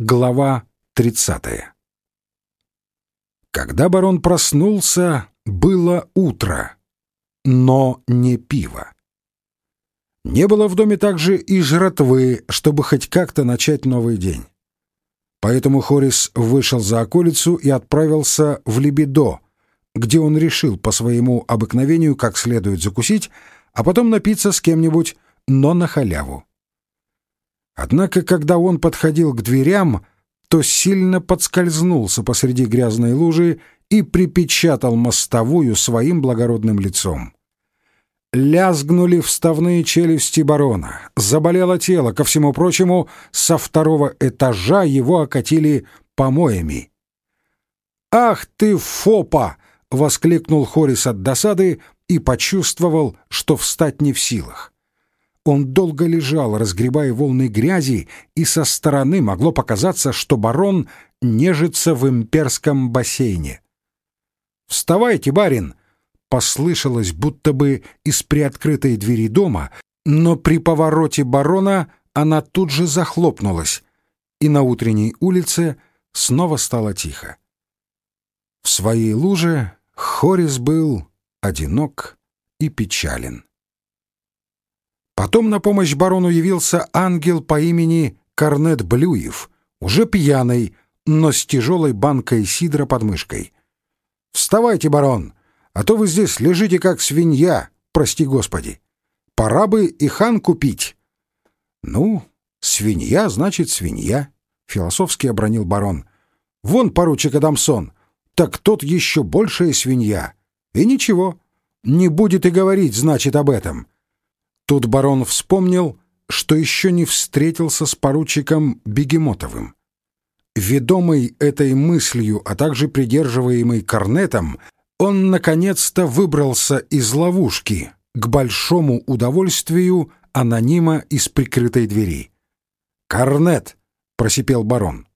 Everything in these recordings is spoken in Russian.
Глава 30. Когда барон проснулся, было утро, но не пиво. Не было в доме также и жратвы, чтобы хоть как-то начать новый день. Поэтому Хорис вышел за околицу и отправился в Лебедо, где он решил по своему обыкновению как следует закусить, а потом напиться с кем-нибудь, но на халяву. Однако, когда он подходил к дверям, то сильно подскользнулся посреди грязной лужи и припечатал мостовую своим благородным лицом. Лязгнули вставные челюсти барона, заболело тело, ко всему прочему, со второго этажа его окатили помоями. «Ах ты, Фопа!» — воскликнул Хорис от досады и почувствовал, что встать не в силах. Он долго лежал, разгребая волны грязи, и со стороны могло показаться, что барон нежится в имперском бассейне. «Вставайте, барин!» — послышалось будто бы из приоткрытой двери дома, но при повороте барона она тут же захлопнулась, и на утренней улице снова стало тихо. В своей луже Хорис был одинок и печален. Потом на помощь барону явился ангел по имени Корнет Блюев, уже пьяный, но с тяжелой банкой сидра под мышкой. «Вставайте, барон, а то вы здесь лежите как свинья, прости господи. Пора бы и хан купить». «Ну, свинья значит свинья», — философски обронил барон. «Вон поручик Адамсон, так тот еще большая свинья. И ничего, не будет и говорить, значит, об этом. Тут барон вспомнил, что еще не встретился с поручиком Бегемотовым. Ведомый этой мыслью, а также придерживаемый корнетом, он наконец-то выбрался из ловушки к большому удовольствию анонима из прикрытой двери. «Корнет!» — просипел барон.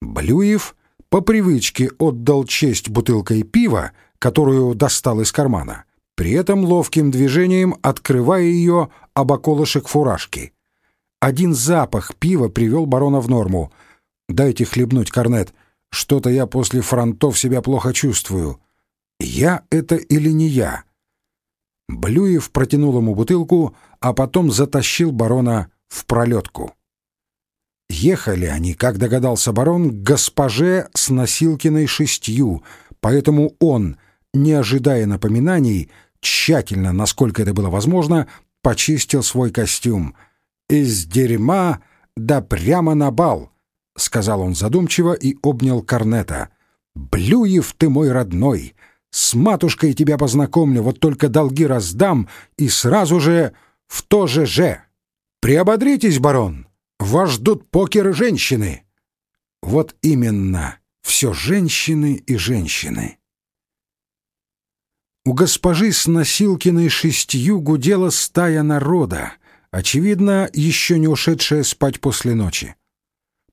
Блюев по привычке отдал честь бутылкой пива, которую достал из кармана при этом ловким движением открывая ее об околышек фуражки. Один запах пива привел барона в норму. «Дайте хлебнуть, Корнет. Что-то я после фронтов себя плохо чувствую. Я это или не я?» Блюев протянул ему бутылку, а потом затащил барона в пролетку. Ехали они, как догадался барон, к госпоже с носилкиной шестью, поэтому он, не ожидая напоминаний, тщательно, насколько это было возможно, почистил свой костюм. «Из дерьма да прямо на бал», — сказал он задумчиво и обнял Корнета. «Блюев ты мой родной! С матушкой тебя познакомлю, вот только долги раздам и сразу же в то же же! Приободритесь, барон! Вас ждут покеры женщины!» Вот именно, все женщины и женщины. У госпожи с носилкиной шестью гудела стая народа, очевидно, еще не ушедшая спать после ночи.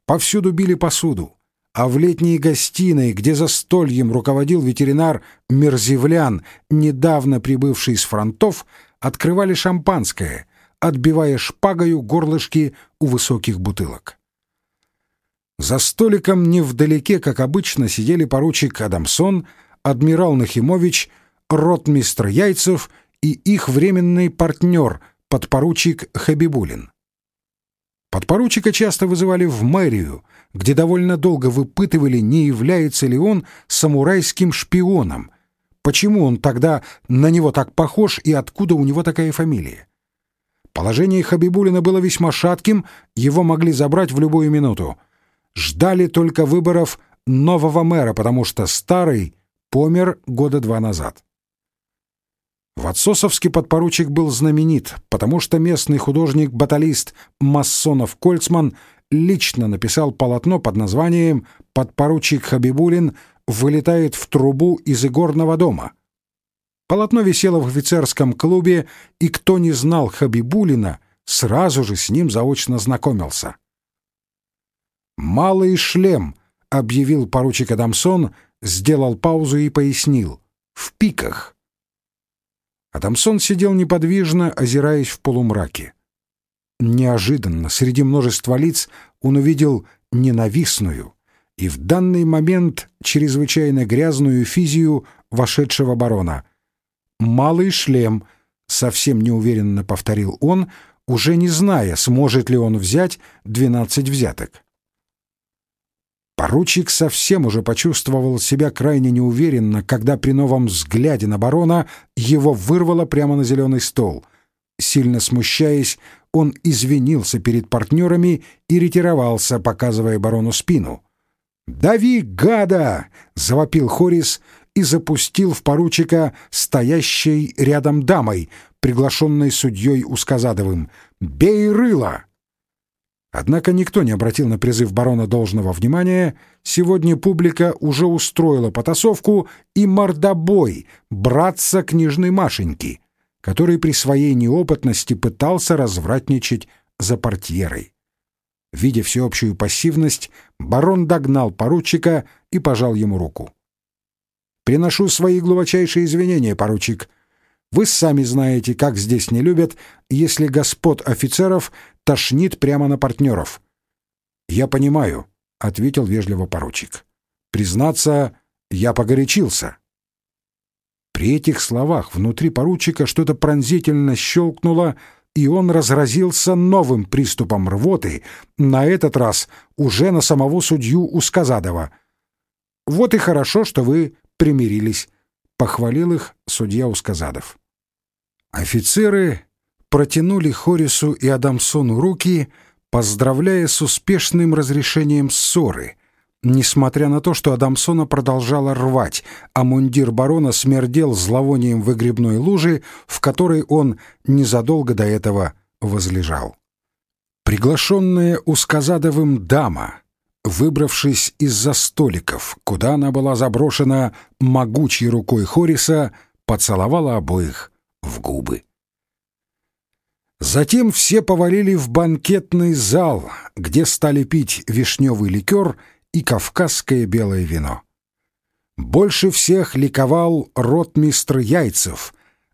Повсюду били посуду, а в летней гостиной, где за стольем руководил ветеринар Мерзивлян, недавно прибывший с фронтов, открывали шампанское, отбивая шпагою горлышки у высоких бутылок. За столиком невдалеке, как обычно, сидели поручик Адамсон, адмирал Нахимович ротмистр Яйцев и их временный партнер, подпоручик Хабибулин. Подпоручика часто вызывали в мэрию, где довольно долго выпытывали, не является ли он самурайским шпионом, почему он тогда на него так похож и откуда у него такая фамилия. Положение Хабибулина было весьма шатким, его могли забрать в любую минуту. Ждали только выборов нового мэра, потому что старый помер года два назад. В Отсосовске подпоручик был знаменит, потому что местный художник-баталист Массонов-Кольцман лично написал полотно под названием «Подпоручик Хабибулин вылетает в трубу из игорного дома». Полотно висело в офицерском клубе, и кто не знал Хабибулина, сразу же с ним заочно знакомился. «Малый шлем», — объявил поручик Адамсон, сделал паузу и пояснил. «В пиках». Адамсон сидел неподвижно, озираясь в полумраке. Неожиданно, среди множества лиц, он увидел ненавистную и в данный момент чрезвычайно грязную физию вошедшего барона. «Малый шлем», — совсем неуверенно повторил он, уже не зная, сможет ли он взять двенадцать взяток. Поручик совсем уже почувствовал себя крайне неуверенно, когда при новом взгляде на барона его вырвало прямо на зеленый стол. Сильно смущаясь, он извинился перед партнерами и ретировался, показывая барону спину. «Дави, гада!» — завопил Хорис и запустил в поручика стоящей рядом дамой, приглашенной судьей Усказадовым. «Бей рыло!» Однако никто не обратил на призыв барона должного внимания. Сегодня публика уже устроила потасовку и мордобой братца княжны Машеньки, который при своей неопытности пытался развратничать за портьерой. Видя всеобщую пассивность, барон догнал поручика и пожал ему руку. «Приношу свои глубочайшие извинения, поручик. Вы сами знаете, как здесь не любят, если господ офицеров тошнит прямо на партнеров». «Я понимаю», — ответил вежливо поручик. «Признаться, я погорячился». При этих словах внутри поручика что-то пронзительно щелкнуло, и он разразился новым приступом рвоты, на этот раз уже на самого судью Усказадова. «Вот и хорошо, что вы примирились», — похвалил их судья Усказадов. Офицеры протянули Хорису и Адамсону руки, поздравляя с успешным разрешением ссоры, несмотря на то, что Адамсона продолжала рвать, а мундир барона смердел зловонием выгребной лужи, в которой он незадолго до этого возлежал. Приглашенная Усказадовым дама, выбравшись из-за столиков, куда она была заброшена могучей рукой Хориса, поцеловала обоих в губы. Затем все повалили в банкетный зал, где стали пить вишневый ликер и кавказское белое вино. Больше всех ликовал ротмистр Яйцев,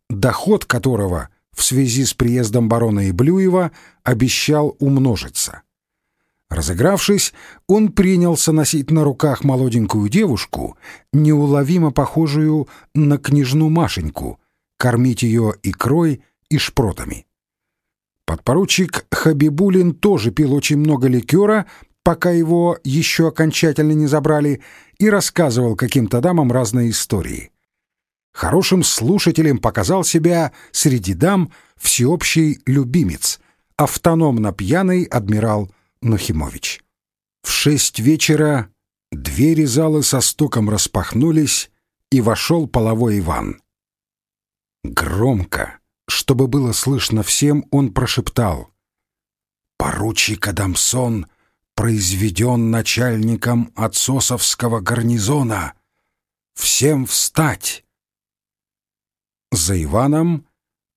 доход которого в связи с приездом барона Иблюева обещал умножиться. Разыгравшись, он принялся носить на руках молоденькую девушку, неуловимо похожую на княжну Машеньку, кормить ее икрой и шпротами. Подпоручик Хабибулин тоже пил очень много ликера, пока его еще окончательно не забрали, и рассказывал каким-то дамам разные истории. Хорошим слушателем показал себя среди дам всеобщий любимец, автономно пьяный адмирал Нахимович. В шесть вечера двери зала со стуком распахнулись, и вошел половой Иван. Громко, чтобы было слышно всем, он прошептал. «Поручик Адамсон произведен начальником отсосовского гарнизона. Всем встать!» За Иваном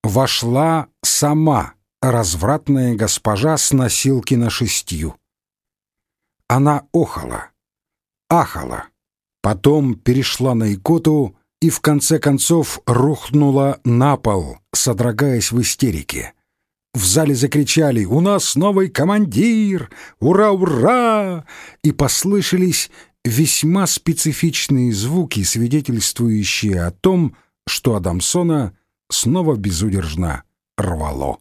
вошла сама развратная госпожа с носилки на шестью. Она охала, ахала, потом перешла на икоту и в конце концов рухнула на пол, содрогаясь в истерике. В зале закричали «У нас новый командир! Ура, ура!» и послышались весьма специфичные звуки, свидетельствующие о том, что Адамсона снова безудержно рвало.